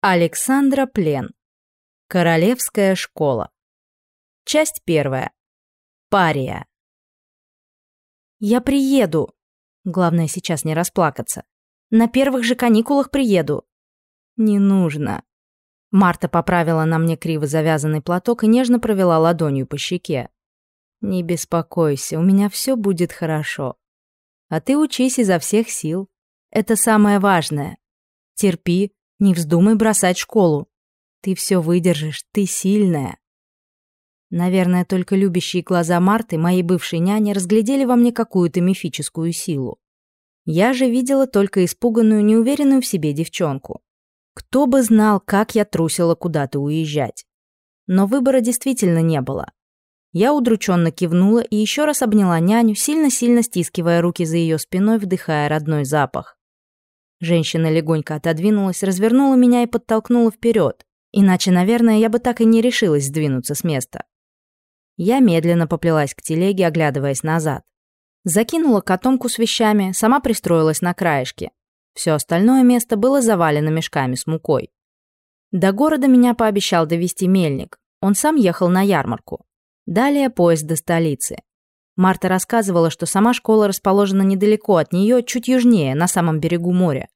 Александра Плен. Королевская школа. Часть первая. Пария. «Я приеду!» Главное сейчас не расплакаться. «На первых же каникулах приеду!» «Не нужно!» Марта поправила на мне криво завязанный платок и нежно провела ладонью по щеке. «Не беспокойся, у меня все будет хорошо. А ты учись изо всех сил. Это самое важное. Терпи, не вздумай бросать школу. Ты все выдержишь, ты сильная. Наверное, только любящие глаза Марты, моей бывшей няни, разглядели во мне какую-то мифическую силу. Я же видела только испуганную, неуверенную в себе девчонку. Кто бы знал, как я трусила куда-то уезжать. Но выбора действительно не было. Я удрученно кивнула и еще раз обняла няню, сильно-сильно стискивая руки за ее спиной, вдыхая родной запах. Женщина легонько отодвинулась, развернула меня и подтолкнула вперед. Иначе, наверное, я бы так и не решилась сдвинуться с места. Я медленно поплелась к телеге, оглядываясь назад. Закинула котомку с вещами, сама пристроилась на краешке. Все остальное место было завалено мешками с мукой. До города меня пообещал довести мельник. Он сам ехал на ярмарку. Далее поезд до столицы. Марта рассказывала, что сама школа расположена недалеко от нее, чуть южнее, на самом берегу моря.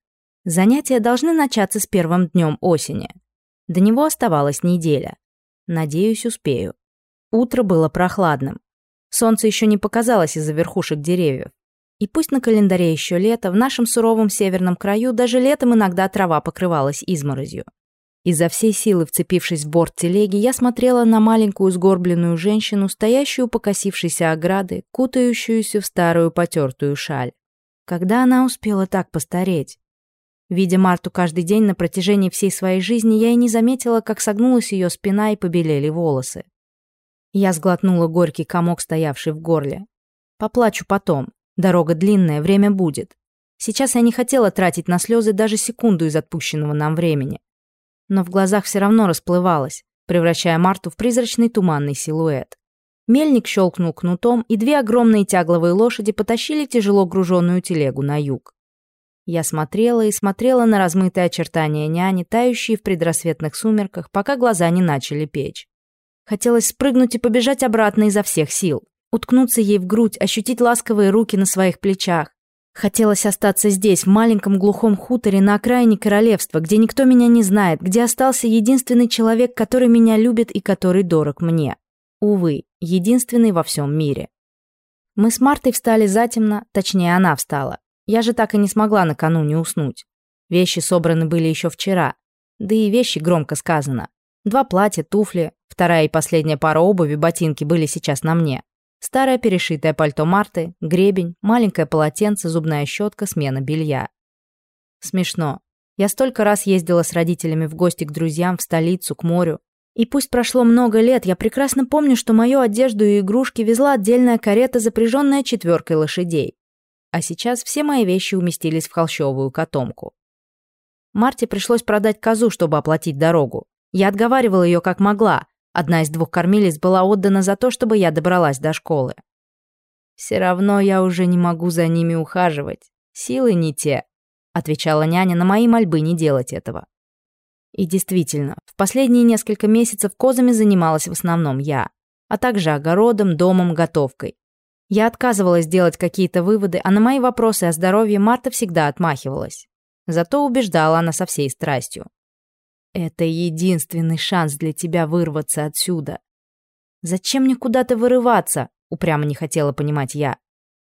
Занятия должны начаться с первым днем осени. До него оставалась неделя. Надеюсь, успею. Утро было прохладным. Солнце еще не показалось из-за верхушек деревьев. И пусть на календаре еще лето, в нашем суровом северном краю даже летом иногда трава покрывалась изморозью. Изо всей силы вцепившись в борт телеги, я смотрела на маленькую сгорбленную женщину, стоящую у покосившейся ограды, кутающуюся в старую потертую шаль. Когда она успела так постареть? Видя Марту каждый день на протяжении всей своей жизни, я и не заметила, как согнулась ее спина и побелели волосы. Я сглотнула горький комок, стоявший в горле. Поплачу потом. Дорога длинная, время будет. Сейчас я не хотела тратить на слезы даже секунду из отпущенного нам времени. Но в глазах все равно расплывалось, превращая Марту в призрачный туманный силуэт. Мельник щелкнул кнутом, и две огромные тягловые лошади потащили тяжело груженную телегу на юг. Я смотрела и смотрела на размытые очертания няни, тающие в предрассветных сумерках, пока глаза не начали печь. Хотелось спрыгнуть и побежать обратно изо всех сил, уткнуться ей в грудь, ощутить ласковые руки на своих плечах. Хотелось остаться здесь, в маленьком глухом хуторе на окраине королевства, где никто меня не знает, где остался единственный человек, который меня любит и который дорог мне. Увы, единственный во всем мире. Мы с Мартой встали затемно, точнее она встала. Я же так и не смогла накануне уснуть. Вещи собраны были еще вчера. Да и вещи, громко сказано. Два платья, туфли, вторая и последняя пара обуви, ботинки были сейчас на мне. Старое перешитое пальто Марты, гребень, маленькое полотенце, зубная щетка, смена белья. Смешно. Я столько раз ездила с родителями в гости к друзьям, в столицу, к морю. И пусть прошло много лет, я прекрасно помню, что мою одежду и игрушки везла отдельная карета, запряженная четверкой лошадей а сейчас все мои вещи уместились в холщовую котомку. Марте пришлось продать козу, чтобы оплатить дорогу. Я отговаривала ее как могла. Одна из двух кормилец была отдана за то, чтобы я добралась до школы. «Все равно я уже не могу за ними ухаживать. Силы не те», — отвечала няня на мои мольбы не делать этого. И действительно, в последние несколько месяцев козами занималась в основном я, а также огородом, домом, готовкой. Я отказывалась делать какие-то выводы, а на мои вопросы о здоровье Марта всегда отмахивалась. Зато убеждала она со всей страстью. «Это единственный шанс для тебя вырваться отсюда». «Зачем мне куда-то вырываться?» — упрямо не хотела понимать я.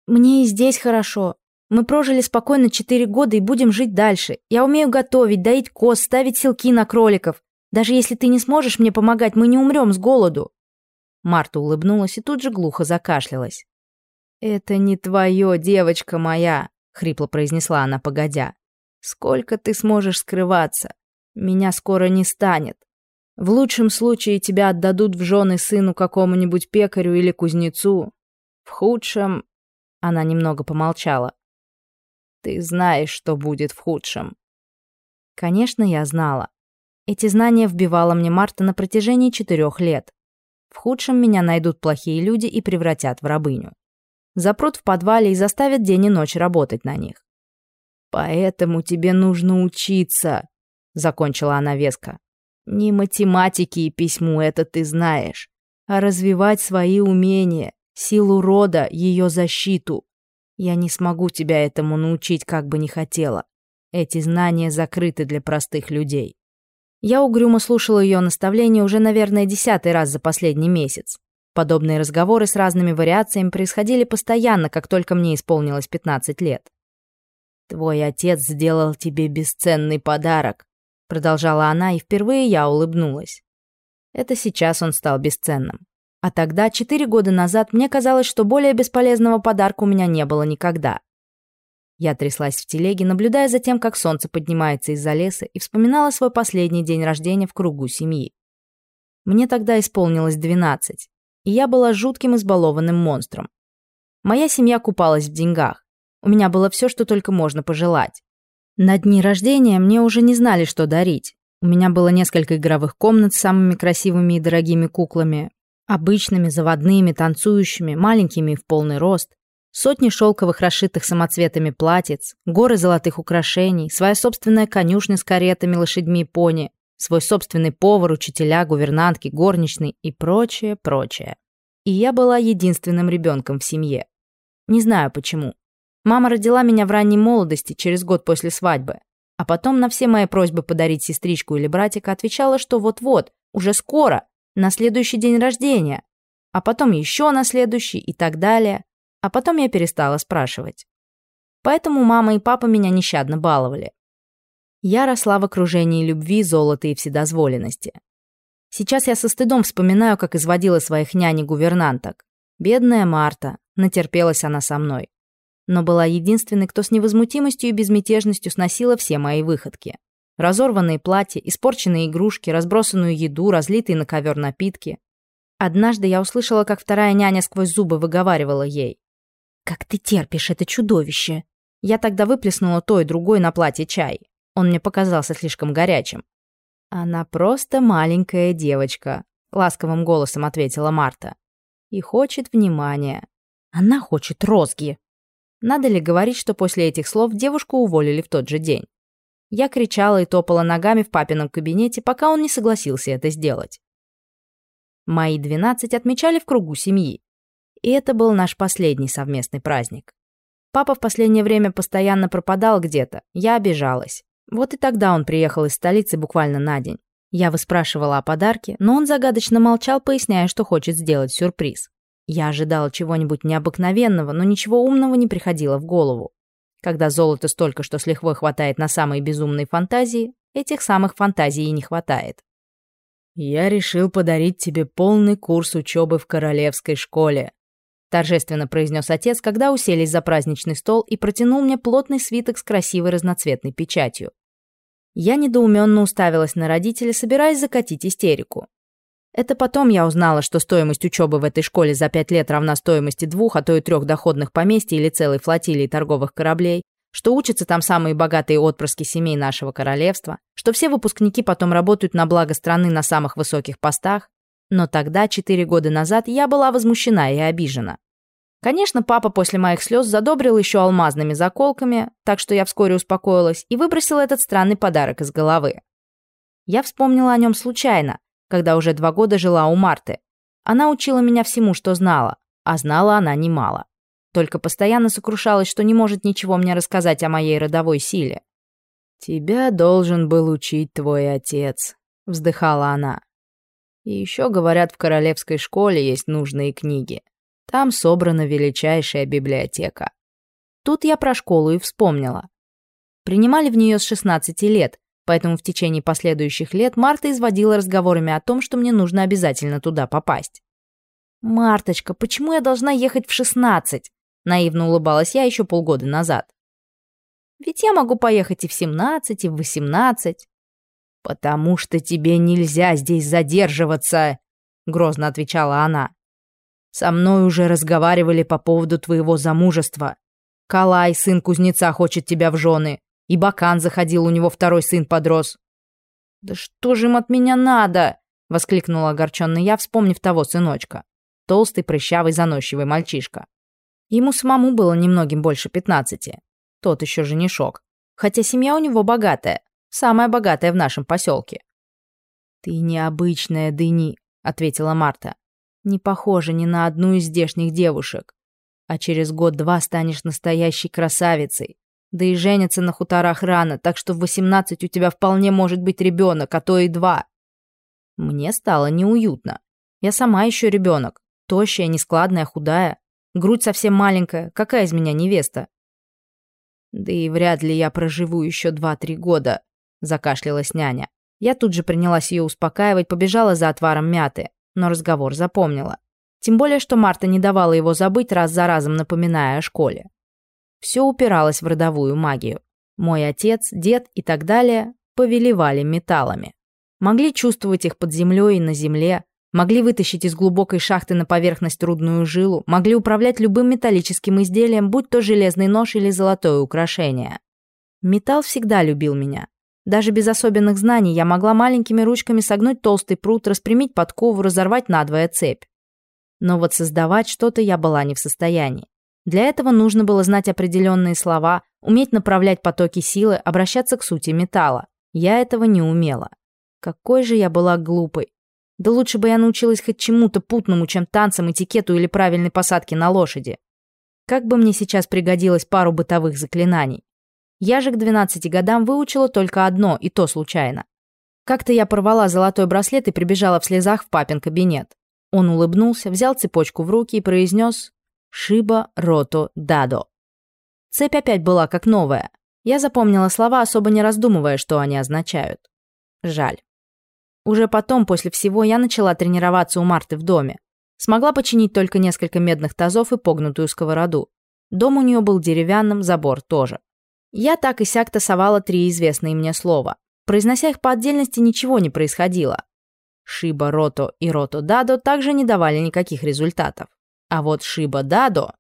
«Мне и здесь хорошо. Мы прожили спокойно четыре года и будем жить дальше. Я умею готовить, доить коз, ставить селки на кроликов. Даже если ты не сможешь мне помогать, мы не умрем с голоду». Марта улыбнулась и тут же глухо закашлялась. «Это не твое, девочка моя!» — хрипло произнесла она, погодя. «Сколько ты сможешь скрываться? Меня скоро не станет. В лучшем случае тебя отдадут в жены сыну какому-нибудь пекарю или кузнецу. В худшем...» Она немного помолчала. «Ты знаешь, что будет в худшем». Конечно, я знала. Эти знания вбивала мне Марта на протяжении четырех лет. В худшем меня найдут плохие люди и превратят в рабыню запрут в подвале и заставят день и ночь работать на них. «Поэтому тебе нужно учиться», — закончила она веско. «Не математики и письму это ты знаешь, а развивать свои умения, силу рода, ее защиту. Я не смогу тебя этому научить, как бы не хотела. Эти знания закрыты для простых людей». Я угрюмо слушала ее наставление уже, наверное, десятый раз за последний месяц. Подобные разговоры с разными вариациями происходили постоянно, как только мне исполнилось 15 лет. «Твой отец сделал тебе бесценный подарок», — продолжала она, и впервые я улыбнулась. Это сейчас он стал бесценным. А тогда, четыре года назад, мне казалось, что более бесполезного подарка у меня не было никогда. Я тряслась в телеге, наблюдая за тем, как солнце поднимается из-за леса, и вспоминала свой последний день рождения в кругу семьи. Мне тогда исполнилось 12 и я была жутким избалованным монстром. Моя семья купалась в деньгах. У меня было все, что только можно пожелать. На дни рождения мне уже не знали, что дарить. У меня было несколько игровых комнат с самыми красивыми и дорогими куклами, обычными, заводными, танцующими, маленькими и в полный рост, сотни шелковых расшитых самоцветами платьиц, горы золотых украшений, своя собственная конюшня с каретами, лошадьми и пони, свой собственный повар, учителя, гувернантки, горничный и прочее, прочее. И я была единственным ребенком в семье. Не знаю почему. Мама родила меня в ранней молодости, через год после свадьбы. А потом на все мои просьбы подарить сестричку или братика отвечала, что вот-вот, уже скоро, на следующий день рождения. А потом еще на следующий и так далее. А потом я перестала спрашивать. Поэтому мама и папа меня нещадно баловали. Яра росла в окружении любви, золота и вседозволенности. Сейчас я со стыдом вспоминаю, как изводила своих няней-гувернанток. Бедная Марта, натерпелась она со мной. Но была единственной, кто с невозмутимостью и безмятежностью сносила все мои выходки. Разорванные платья, испорченные игрушки, разбросанную еду, разлитые на ковер напитки. Однажды я услышала, как вторая няня сквозь зубы выговаривала ей. «Как ты терпишь это чудовище!» Я тогда выплеснула то и другое на платье чай. Он мне показался слишком горячим. «Она просто маленькая девочка», — ласковым голосом ответила Марта. «И хочет внимания. Она хочет розги». Надо ли говорить, что после этих слов девушку уволили в тот же день? Я кричала и топала ногами в папином кабинете, пока он не согласился это сделать. Мои 12 отмечали в кругу семьи. И это был наш последний совместный праздник. Папа в последнее время постоянно пропадал где-то, я обижалась. Вот и тогда он приехал из столицы буквально на день. Я выспрашивала о подарке, но он загадочно молчал, поясняя, что хочет сделать сюрприз. Я ожидала чего-нибудь необыкновенного, но ничего умного не приходило в голову. Когда золота столько, что с лихвой хватает на самые безумные фантазии, этих самых фантазий и не хватает. «Я решил подарить тебе полный курс учебы в королевской школе», торжественно произнес отец, когда уселись за праздничный стол и протянул мне плотный свиток с красивой разноцветной печатью. Я недоуменно уставилась на родителей, собираясь закатить истерику. Это потом я узнала, что стоимость учебы в этой школе за пять лет равна стоимости двух, а то и трех доходных поместий или целой флотилии торговых кораблей, что учатся там самые богатые отпрыски семей нашего королевства, что все выпускники потом работают на благо страны на самых высоких постах. Но тогда, четыре года назад, я была возмущена и обижена. Конечно, папа после моих слез задобрил еще алмазными заколками, так что я вскоре успокоилась и выбросила этот странный подарок из головы. Я вспомнила о нем случайно, когда уже два года жила у Марты. Она учила меня всему, что знала, а знала она немало. Только постоянно сокрушалась, что не может ничего мне рассказать о моей родовой силе. «Тебя должен был учить твой отец», — вздыхала она. «И еще, говорят, в королевской школе есть нужные книги. Там собрана величайшая библиотека. Тут я про школу и вспомнила. Принимали в нее с 16 лет, поэтому в течение последующих лет Марта изводила разговорами о том, что мне нужно обязательно туда попасть. «Марточка, почему я должна ехать в 16?» Наивно улыбалась я еще полгода назад. «Ведь я могу поехать и в 17, и в 18. «Потому что тебе нельзя здесь задерживаться», — грозно отвечала она. Со мной уже разговаривали по поводу твоего замужества. Калай, сын кузнеца, хочет тебя в жены. И Бакан заходил, у него второй сын подрос. «Да что же им от меня надо?» — воскликнула огорченно я, вспомнив того сыночка. Толстый, прыщавый, заносчивый мальчишка. Ему самому было немногим больше пятнадцати. Тот еще женишок. Хотя семья у него богатая. Самая богатая в нашем поселке. «Ты необычная, Дени», — ответила Марта не похожа ни на одну из здешних девушек. А через год-два станешь настоящей красавицей. Да и женятся на хуторах рано, так что в 18 у тебя вполне может быть ребенок, а то и два. Мне стало неуютно. Я сама еще ребенок. Тощая, нескладная, худая. Грудь совсем маленькая. Какая из меня невеста? Да и вряд ли я проживу еще два-три года, закашлялась няня. Я тут же принялась ее успокаивать, побежала за отваром мяты но разговор запомнила. Тем более, что Марта не давала его забыть, раз за разом напоминая о школе. Все упиралось в родовую магию. Мой отец, дед и так далее повелевали металлами. Могли чувствовать их под землей и на земле, могли вытащить из глубокой шахты на поверхность трудную жилу, могли управлять любым металлическим изделием, будь то железный нож или золотое украшение. Металл всегда любил меня, даже без особенных знаний я могла маленькими ручками согнуть толстый пруд, распрямить подкову, разорвать надвое цепь. Но вот создавать что-то я была не в состоянии. Для этого нужно было знать определенные слова, уметь направлять потоки силы, обращаться к сути металла. Я этого не умела. Какой же я была глупой. Да лучше бы я научилась хоть чему-то путному, чем танцам, этикету или правильной посадке на лошади. Как бы мне сейчас пригодилось пару бытовых заклинаний. Яжик 12 годам выучила только одно, и то случайно. Как-то я порвала золотой браслет и прибежала в слезах в папин кабинет. Он улыбнулся, взял цепочку в руки и произнес «Шиба рото дадо». Цепь опять была как новая. Я запомнила слова, особо не раздумывая, что они означают. Жаль. Уже потом, после всего, я начала тренироваться у Марты в доме. Смогла починить только несколько медных тазов и погнутую сковороду. Дом у нее был деревянным, забор тоже. Я так и сяк тасовала три известные мне слова. Произнося их по отдельности, ничего не происходило. Шиба Рото и Рото Дадо также не давали никаких результатов. А вот Шиба Дадо...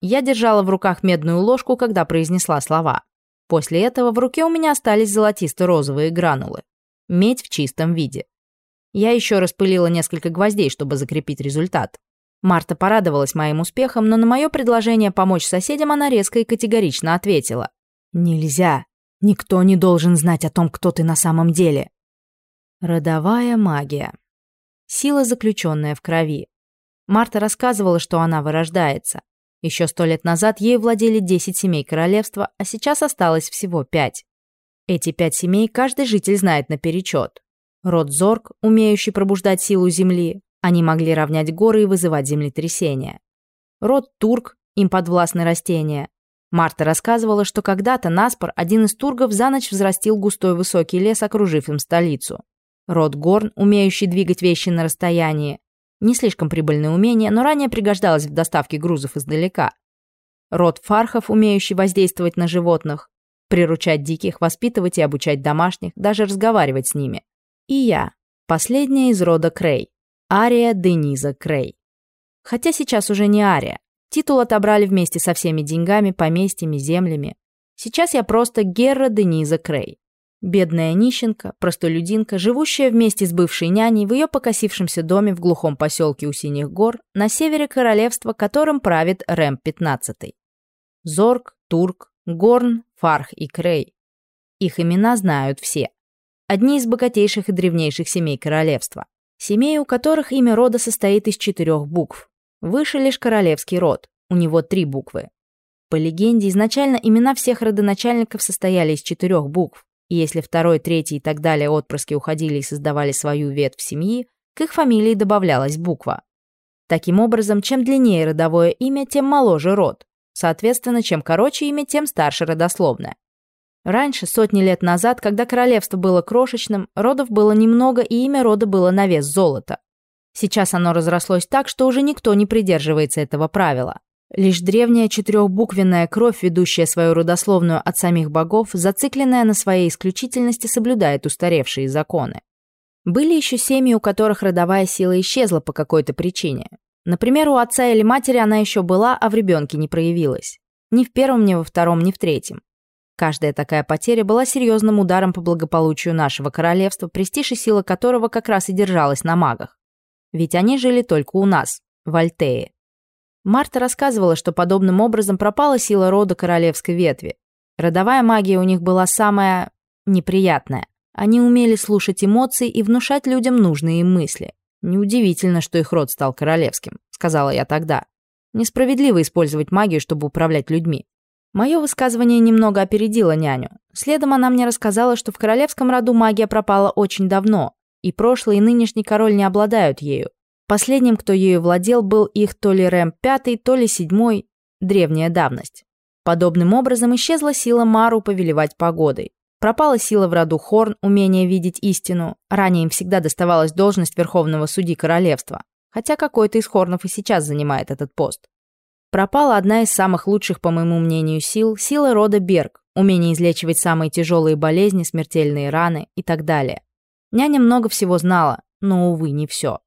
Я держала в руках медную ложку, когда произнесла слова. После этого в руке у меня остались золотисто-розовые гранулы. Медь в чистом виде. Я еще распылила несколько гвоздей, чтобы закрепить результат. Марта порадовалась моим успехом, но на мое предложение помочь соседям она резко и категорично ответила. Нельзя. Никто не должен знать о том, кто ты на самом деле. Родовая магия. Сила, заключенная в крови. Марта рассказывала, что она вырождается. Еще сто лет назад ей владели 10 семей королевства, а сейчас осталось всего пять. Эти пять семей каждый житель знает наперечет. Род Зорг, умеющий пробуждать силу земли, они могли равнять горы и вызывать землетрясения. Род Турк, им подвластны растения. Марта рассказывала, что когда-то Наспор, один из тургов, за ночь взрастил густой высокий лес, окружив им столицу. Род Горн, умеющий двигать вещи на расстоянии, не слишком прибыльное умение, но ранее пригождалось в доставке грузов издалека. Род Фархов, умеющий воздействовать на животных, приручать диких, воспитывать и обучать домашних, даже разговаривать с ними. И я, последняя из рода Крей, Ария Дениза Крей. Хотя сейчас уже не Ария. Титул отобрали вместе со всеми деньгами, поместьями, землями. Сейчас я просто Герра Дениза Крей. Бедная нищенка, простолюдинка, живущая вместе с бывшей няней в ее покосившемся доме в глухом поселке у Синих гор на севере королевства, которым правит Рэм 15 Зорг, Турк, Горн, Фарх и Крей. Их имена знают все. Одни из богатейших и древнейших семей королевства. Семей, у которых имя рода состоит из четырех букв. Выше лишь королевский род, у него три буквы. По легенде, изначально имена всех родоначальников состояли из четырех букв, и если второй, третий и так далее отпрыски уходили и создавали свою ветвь семьи, к их фамилии добавлялась буква. Таким образом, чем длиннее родовое имя, тем моложе род. Соответственно, чем короче имя, тем старше родословное. Раньше, сотни лет назад, когда королевство было крошечным, родов было немного и имя рода было на вес золота. Сейчас оно разрослось так, что уже никто не придерживается этого правила. Лишь древняя четырехбуквенная кровь, ведущая свою родословную от самих богов, зацикленная на своей исключительности, соблюдает устаревшие законы. Были еще семьи, у которых родовая сила исчезла по какой-то причине. Например, у отца или матери она еще была, а в ребенке не проявилась. Ни в первом, ни во втором, ни в третьем. Каждая такая потеря была серьезным ударом по благополучию нашего королевства, престиж и сила которого как раз и держалась на магах ведь они жили только у нас, в Альтее. Марта рассказывала, что подобным образом пропала сила рода королевской ветви. Родовая магия у них была самая неприятная. Они умели слушать эмоции и внушать людям нужные им мысли. Неудивительно, что их род стал королевским, сказала я тогда. Несправедливо использовать магию, чтобы управлять людьми. Мое высказывание немного опередило няню. Следом она мне рассказала, что в королевском роду магия пропала очень давно, и прошлый, и нынешний король не обладают ею. Последним, кто ею владел, был их то ли Рэм пятый, то ли седьмой, древняя давность. Подобным образом исчезла сила Мару повелевать погодой. Пропала сила в роду Хорн, умение видеть истину. Ранее им всегда доставалась должность верховного судьи королевства, хотя какой-то из Хорнов и сейчас занимает этот пост. Пропала одна из самых лучших, по моему мнению, сил – сила рода Берг, умение излечивать самые тяжелые болезни, смертельные раны и так далее. Няня много всего знала, но, увы, не все.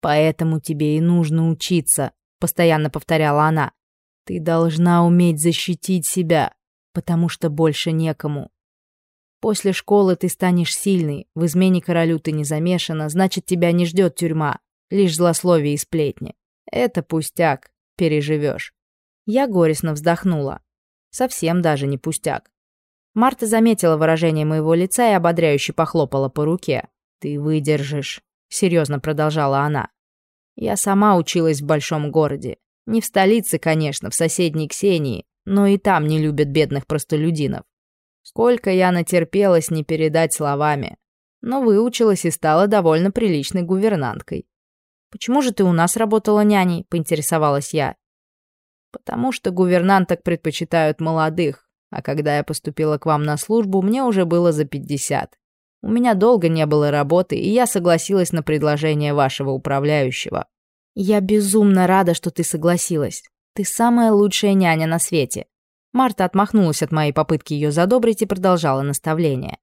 «Поэтому тебе и нужно учиться», — постоянно повторяла она. «Ты должна уметь защитить себя, потому что больше некому. После школы ты станешь сильной, в измене королю ты не замешана, значит, тебя не ждет тюрьма, лишь злословие и сплетни. Это пустяк, переживешь». Я горестно вздохнула. Совсем даже не пустяк. Марта заметила выражение моего лица и ободряюще похлопала по руке. «Ты выдержишь», — серьезно продолжала она. «Я сама училась в большом городе. Не в столице, конечно, в соседней Ксении, но и там не любят бедных простолюдинов. Сколько я натерпелась не передать словами. Но выучилась и стала довольно приличной гувернанткой. «Почему же ты у нас работала няней?» — поинтересовалась я. «Потому что гувернанток предпочитают молодых, а когда я поступила к вам на службу, мне уже было за 50. У меня долго не было работы, и я согласилась на предложение вашего управляющего. Я безумно рада, что ты согласилась. Ты самая лучшая няня на свете. Марта отмахнулась от моей попытки ее задобрить и продолжала наставление.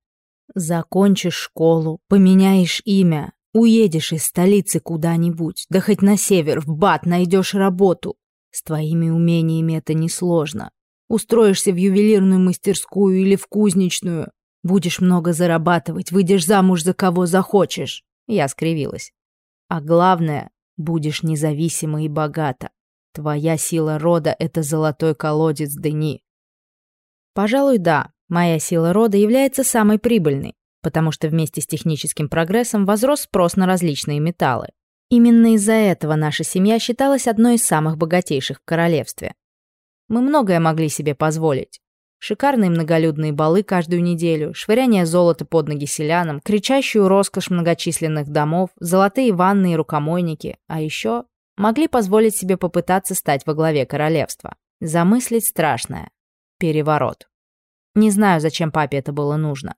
Закончишь школу, поменяешь имя, уедешь из столицы куда-нибудь, да хоть на север, в Бат найдешь работу. С твоими умениями это несложно устроишься в ювелирную мастерскую или в кузничную, Будешь много зарабатывать, выйдешь замуж за кого захочешь. Я скривилась. А главное, будешь независима и богата. Твоя сила рода — это золотой колодец Дени. Пожалуй, да, моя сила рода является самой прибыльной, потому что вместе с техническим прогрессом возрос спрос на различные металлы. Именно из-за этого наша семья считалась одной из самых богатейших в королевстве. Мы многое могли себе позволить. Шикарные многолюдные балы каждую неделю, швыряние золота под ноги селянам, кричащую роскошь многочисленных домов, золотые ванны и рукомойники, а еще могли позволить себе попытаться стать во главе королевства. Замыслить страшное. Переворот. Не знаю, зачем папе это было нужно.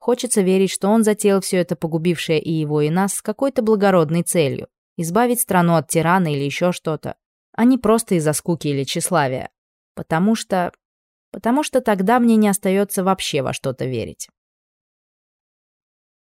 Хочется верить, что он затеял все это погубившее и его, и нас с какой-то благородной целью. Избавить страну от тирана или еще что-то. А не просто из-за скуки или тщеславия. Потому что... Потому что тогда мне не остается вообще во что-то верить.